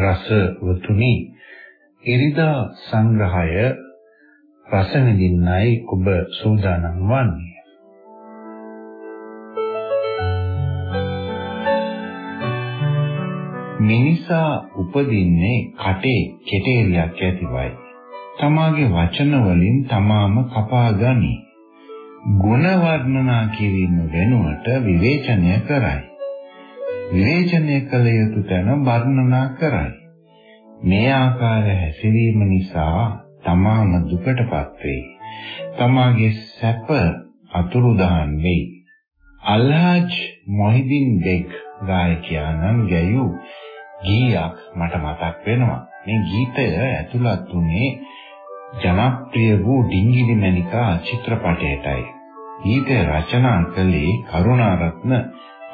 රසවතුනි ඉරිදා සංග්‍රහය රස විඳින්නයි ඔබ සූදානම් වන්නේ මිනිසා උපදින්නේ කටේ කෙටේරියක් ඇතිවයි. තමාගේ වචන වලින් තමාම කපා ගනි. ගුණ වර්ණනා කිරීම වෙනුවට විවේචනය කරයි. විවේචනය කළ යුතු තැන වර්ණනා කරයි. මේ ආකාර හැසිරීම නිසා තමාම දුකටපත් වෙයි. තමාගේ සැප අතුරුදහන් වෙයි. අල්හාජ් මොහිදින් බෙග් ගායකයාණන් ගැයූ ගීයක් මට මතක් වෙනවා. මේ ගීතය ඇතුළත් වුණේ ජනප්‍රිය වූ ඩිංගිලි මණිකා චිත්‍රපටයටයි. ගීතය රචනා කළේ කරුණාරත්න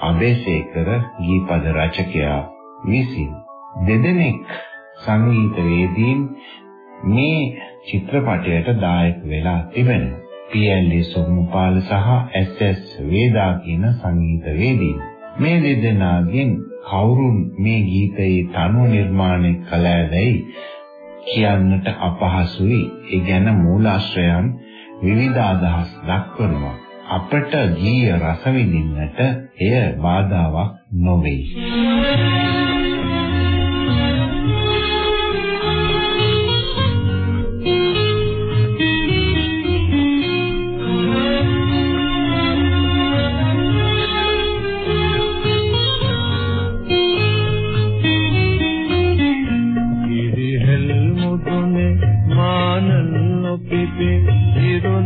අබේසේකර ගීපද රචකයා විසින්. දෙදෙනෙක් සංගීතවේදීන් මේ චිත්‍රපටයට දායක වෙලා තිබෙනවා. පී.එල්.ඩී. සොම්මුපාල සහ එස්.එස්. වේදා කියන සංගීතවේදීන්. මේ දෙදෙනාගෙන් කවුරුන් මේ ගීතයේ තනු නිර්මාණය කළාදැයි කියන්නට අපහසුයි. ඒ ගැන මූලාශ්‍රයන් විවිධ අදහස් දක්වනවා. අපට ගීය රස විඳින්නට එය බාධාවක් නොවේ.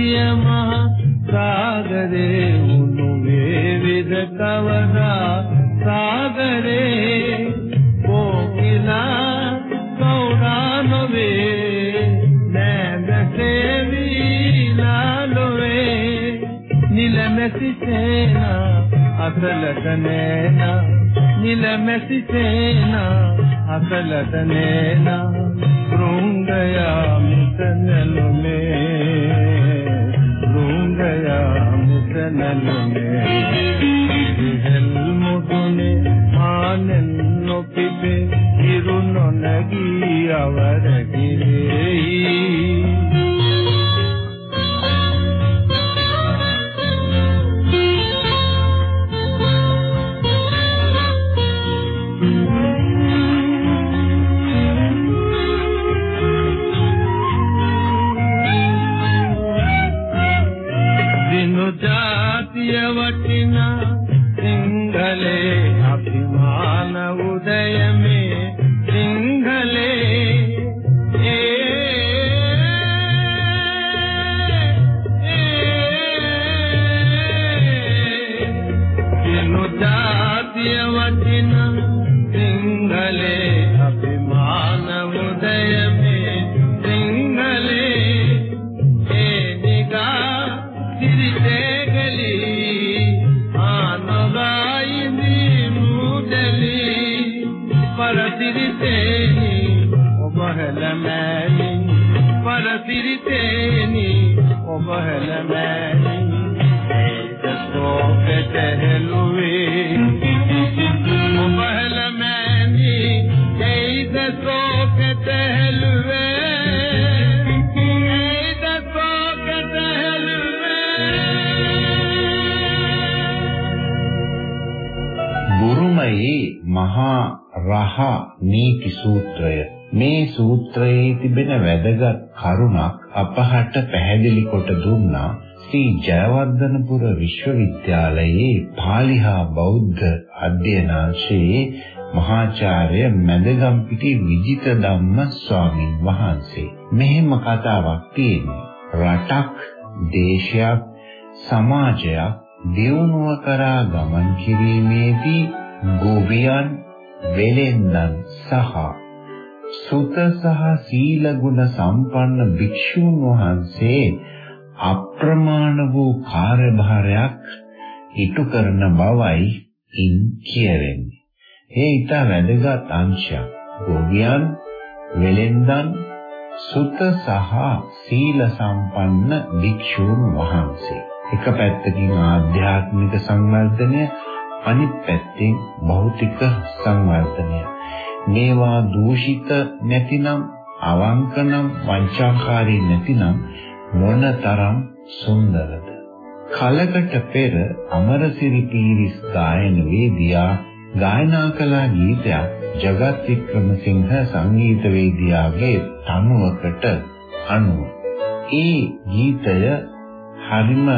කිරෙහි අසලට නෑනා? නිල මැසි සේනා අසලට නෑනා රුංගයා මිතනලුමේ රුංගයා මිතනලුමේ ඉහෙල් මුදුනේ ආනෙන් නොපිපේ ඉරු රහ නීති සූත්‍රය. මේ සූත්‍රයේ තිබෙන වැදගත් කරුණක් අපහට පැහැදිලි කොට දුන්නා ශ්‍රී ජයවර්ධනපුර විශ්වවිද්‍යාලයේ පාලි හා බෞද්ධ අධ්‍යයනාංශයේ මහාචාර්ය මැදගම්පිටි විජිත ධම්ම ස්වාමින් වහන්සේ. මෙහෙම කතාවක් තියෙනවා. රටක් දේශයක් සමාජයක් දියුණුව කරා ගමන් කිරීමේදී ගෝවියන් වෙලෙන්දන් සහ සුත සහ සීල ගුණ සම්පන්න භික්ෂූන් වහන්සේ අප්‍රමාණ වූ කාර්යභාරයක් ඉටු කරන බවයි ඉන් කියවෙන්නේ. ඒ ඊට වැදගත් අංශයක්. ගෝවියන් වෙලෙන්දන් සුත සහ සීල සම්පන්න භික්ෂූන් වහන්සේ. එක පැත්තකින් ආධ්‍යාත්මික සංවර්ධනය අනිත් පැත්තෙන් භෞතික සංවර්ධනය. මේවා දූෂිත නැතිනම් අවංකනම් වංචාකාරී නැතිනම් මොනතරම් සුන්දරද? කලකට පෙර අමරසිරි පීරිස් ගායන වේදියා ගායනා කළ ගීතයක් ජගත් වික්‍රමසිංහ සංගීත වේදියාවේ තනුවකට අනුව. ඒ ගීතය හරිම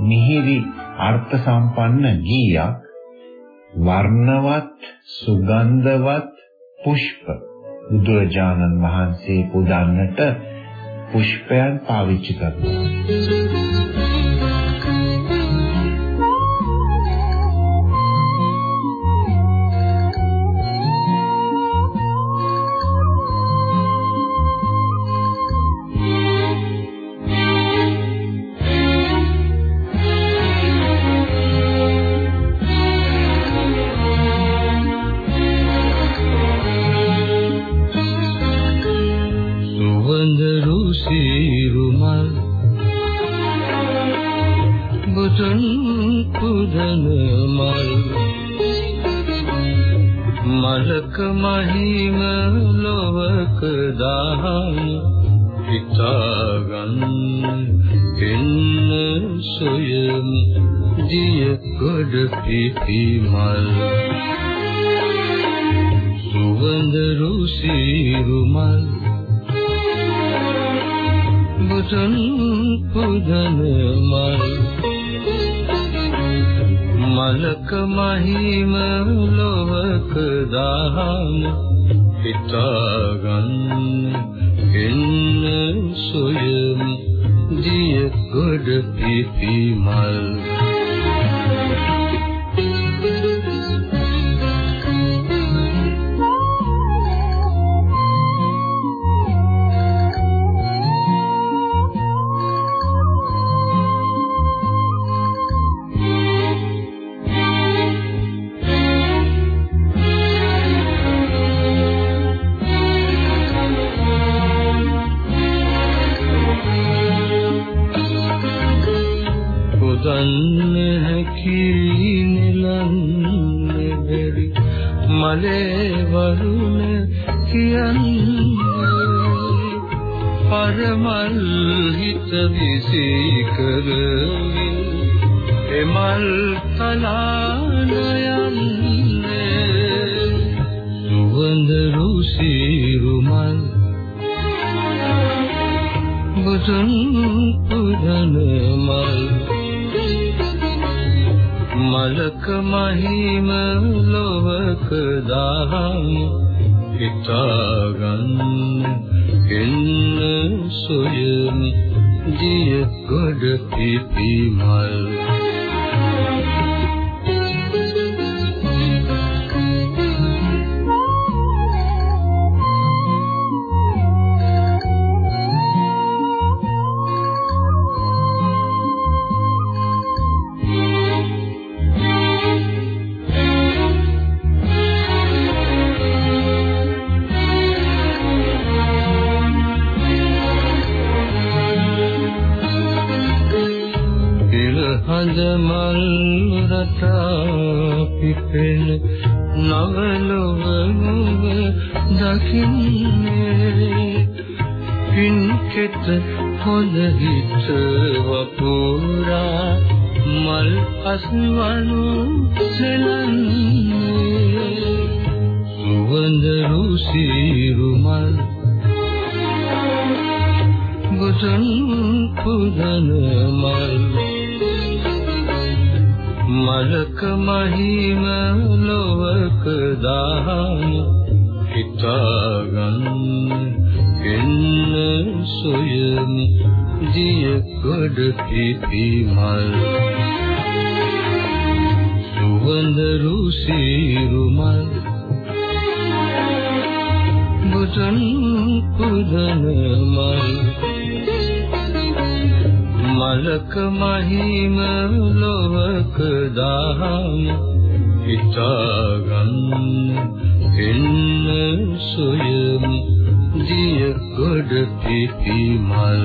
මිහිරි අර්ථ සම්පන්න ගීයක්. වර්ණවත් සුගන්ධවත් පුෂ්ප. බුදුරජාණන් වහන්සේ පුදන්නට පුෂ්පයන් පාවිච්චි කරනවා. සුවඳ රුසිරුමල් බුදුන් පුදන මල්. මලක මහිම ලොවක දහම් හිතාගන්න පුදන්න හැකි නිලන්න බැරි මලේ වරුණ කියන්නේ පරමල් හිත විසී කරමින් එමල් තලානයන්නේ සුවඳ රුසිරුමල් බුදුන් පුදන මලක මහිම ලොවක දහම් හිතාගන්න එන්න සොයම දිය ගොඩ පිපි මල් අස්වනු සෙලන්නේ. සුවඳ රුසිරු මල් බුදුන් පුදන මල් මලක මහිම ලොවක දාන හිතාගන්න. එන්න සොයමි දිය කොට පිපි මල් සුවඳ රුසිරු මල් බුදුන් පුදන මල් මලක මහිම ලොවක දාහම හිතාගන්න එන්න සොයමි දිය ගොඩ පිපි මල්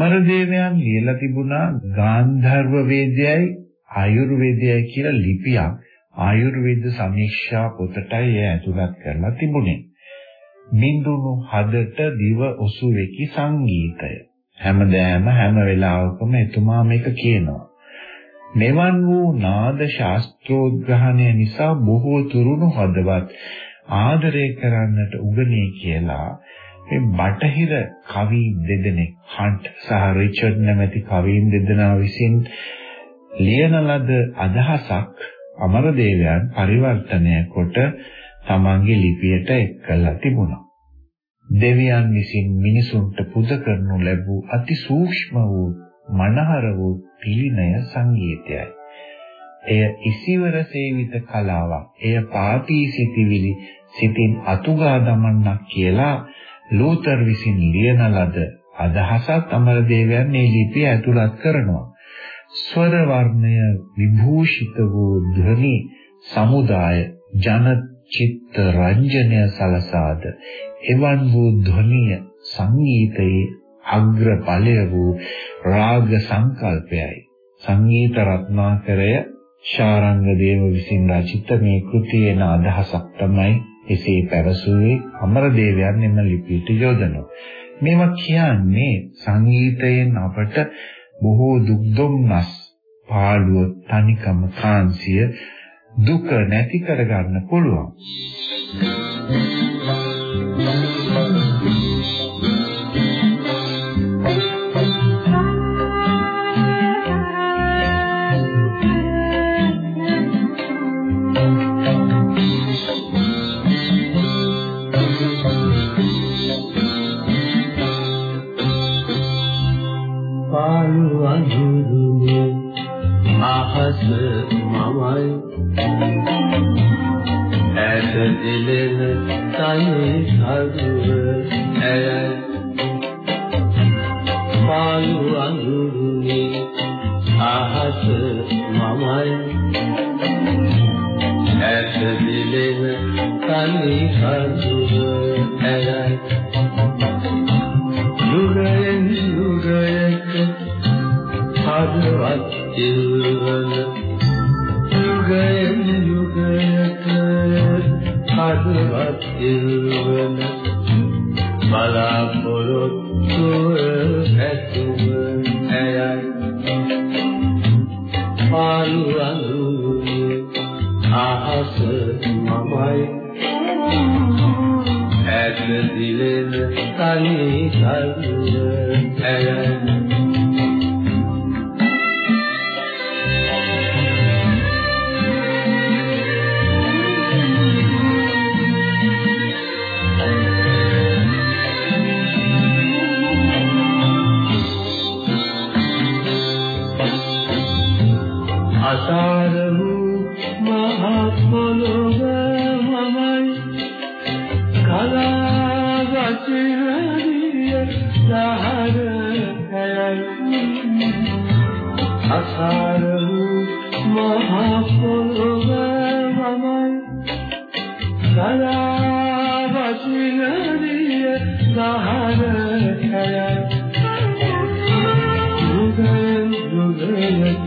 අමරදේවයන් ලියලා තිබුණා ගාන්ධර්ව වේදයයි ආයුර්වේදයයි කියලා ලිපියක් ආයුර්වේද සමීක්ෂා පොතටයි එය ඇතුළත් කරලා තිබුණේ. බින්දුණු හදට දිව ඔසුවේකි සංගීතය. හැමදෑම හැම වෙලාවකම එතුමා මේක කියනවා. මෙවන් වූ නාද ශාස්ත්‍රෝද්ග්‍රහණය නිසා බොහෝ තුරුණු හදවත් ආදරය කරන්නට උගනේ කියලා මේ බටහිර කවි දෙදෙනෙක් හන්ට් සහ රිචඩ් නැමැති කවීන් දෙදෙනා විසින් ලියන ලද අදහසක් අමරදේවයන් පරිවර්තනය කොට තමන්ගේ ලිපියට එක්කලා තිබුණා. දෙවියන් විසින් මිනිසුන්ට පුද කරනු ලැබූ අති සූක්ෂම වූ මනහර වූ පිළිනය සංගීතයයි. එය ඉසිවර සේවිත කලාවක්. එය පාපී සිටිවිලි සිතින් අතුගා දමන්නක් කියලා ලූතර් විසින් ලියන ලද අදහසත් අමරදේවයන් මේ ලිපිය ඇතුළත් කරනවා. ස්වර වර්ණය විභූෂිත වූ ධ්වනි සමුදාය ජන චිත්ත රංජනය සලසාද එවන් වූ ධ්වනිය සංගීතයේ අග්‍ර ඵලය වූ රාග සංකල්පයයි සංගීත රත්නාකරය ශාරංග දේව විසින් රචිත මේ කෘතියේන අදහසක් තමයි එසේ පැවසුවේ අමරදේවයන් එම ලිපියට යොදනවා මේවා කියන්නේ සංගීතයෙන් අපට බොහෝ දුක් දුම්නස් පාළුව තනිකම කාන්සිය දුක නැති කරගන්න පුළුවන්.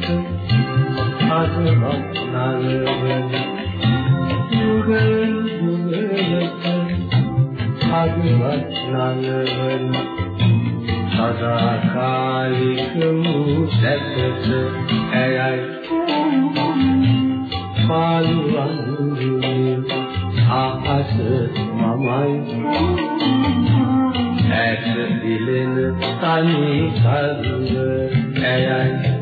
අදවත් නරඹන යුගයෙන් යුගයට අදවත් නරඹන සදාකාලික වූ සැපත ඇයයි පාලු අඳුරේ ආහස මමයි ඇත දිලෙන තනි කරුව ඇයයි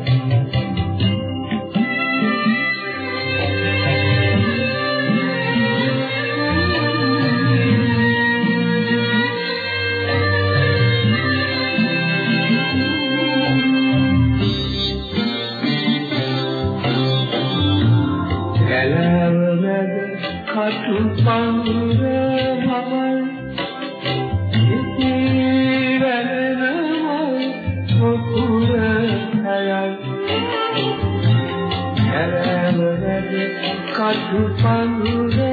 නැවවැද කටු පංග හවල්. ඉති වැනෙනවල් පොකුර හැයල් නැවවැද කටු පංග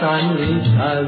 සංසාර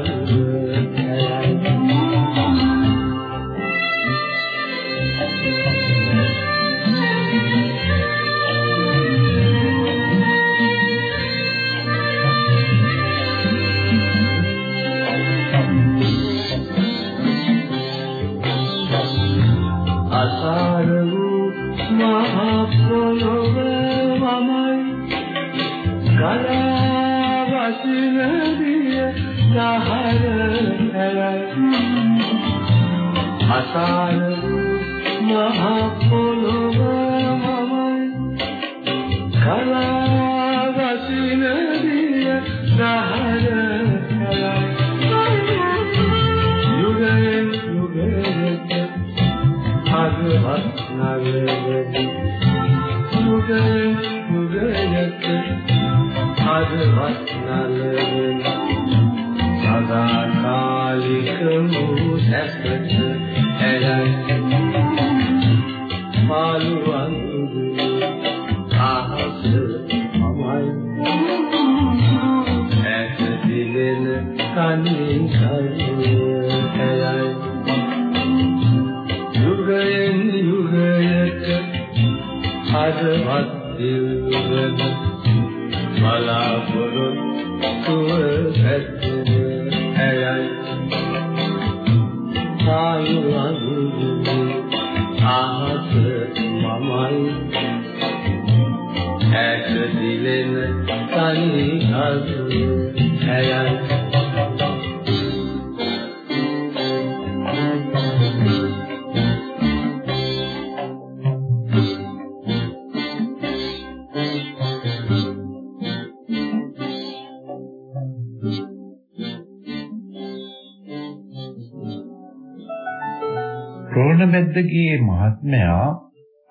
රෝණබැද්දගේ මහත්මයා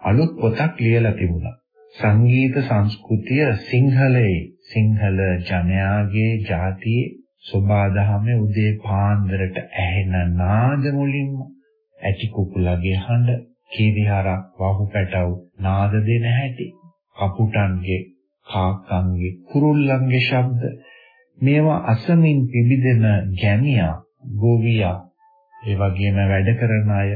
අලුත් පොතක් ලියලා තිබුණා. සංගීත සංස්කෘතිය සිංහලයේ සිංහල ජනයාගේ ජාතියේ සෝබාදහමේ උදේ පාන්දරට ඇහෙන නාද මුලින්ම ඇටි කුකුලගේ හඬ කීවිහරක් වහු පැටව් නාද දෙන හැටි කපුටන්ගේ කාකන්ගේ කුරුල්ලන්ගේ ශබ්ද මේවා අසමින් පිබිදෙන ගැමියා ගෝවියා ඒ වගේම වැඩ කරන අය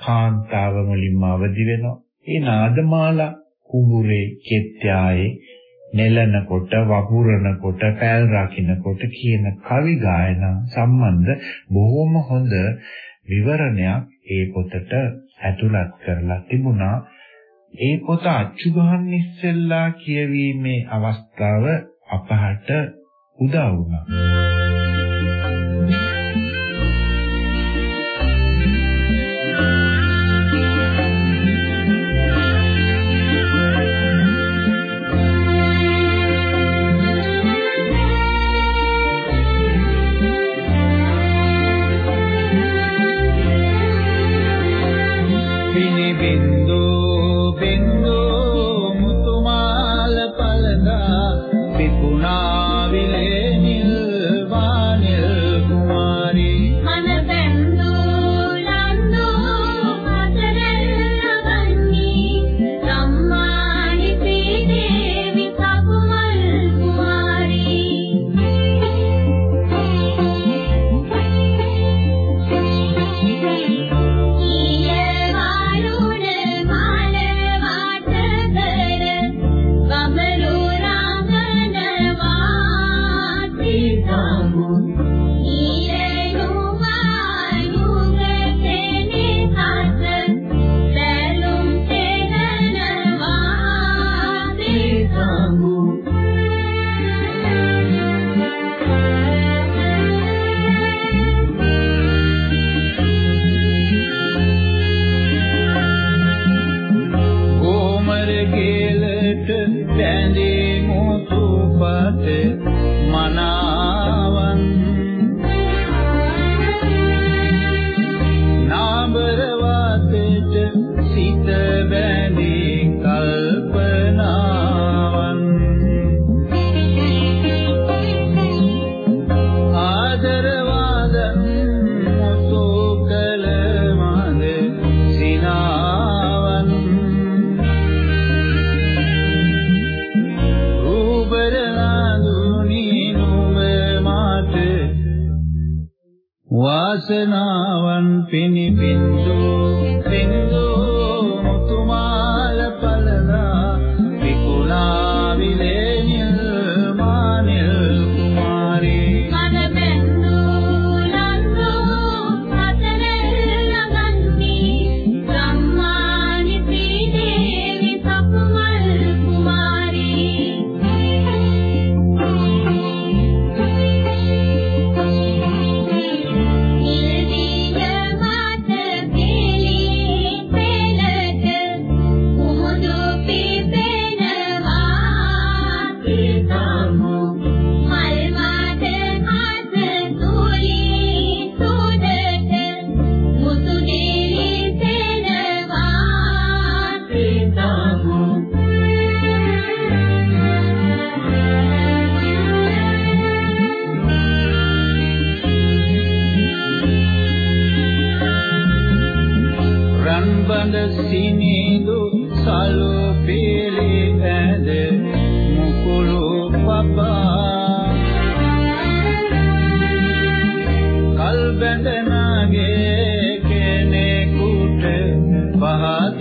කාන්තාව මුලින්ම අවදි වෙනවා. ඒ නාදමාලා කුඹුරේ කෙත්‍යායේ නෙලනකොට වපුරනකොට පැල් රකින්නකොට කියන කවි ගායනා සම්බන්ධ බොහොම හොඳ විවරණයක් ඒ පොතට ඇතුළත් කරලා තිබුණා. ඒ පොත අච්චු ගහන්න ඉස්සෙල්ලා කියවීමේ අවස්ථාව අපහට උදා වුණා.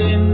in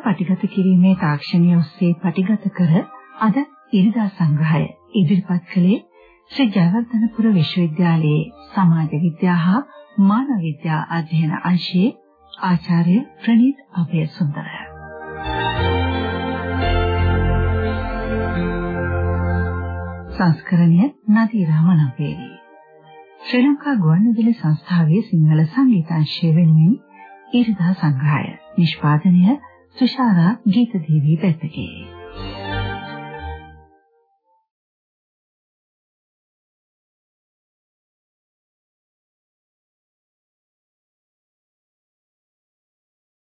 අර්ථ පටිගත කිරීමේ තාක්ෂණය ඔස්සේ පටිගත කර අද ඉරිදා සංග්‍රහය ඉදිරිපත් කළේ ශ්‍රී ජයවර්ධනපුර විශ්වවිද්‍යාලයේ සමාජ විද්‍යා හා මානව විද්‍යා අධ්‍යයන අංශයේ ආචාර්ය ප්‍රනීත් අබේසුන්දර. සංස්කරණය නදී රමණපේරි. ශ්‍රී ලංකා ගුවන්විදුලි සංස්ථාවේ සිංහල සංගීතංශය වෙනුවෙන් ඉරිදා සංග්‍රහය නිෂ්පාදනය തുഷാര ഗീതദേവി ബെത്തകെ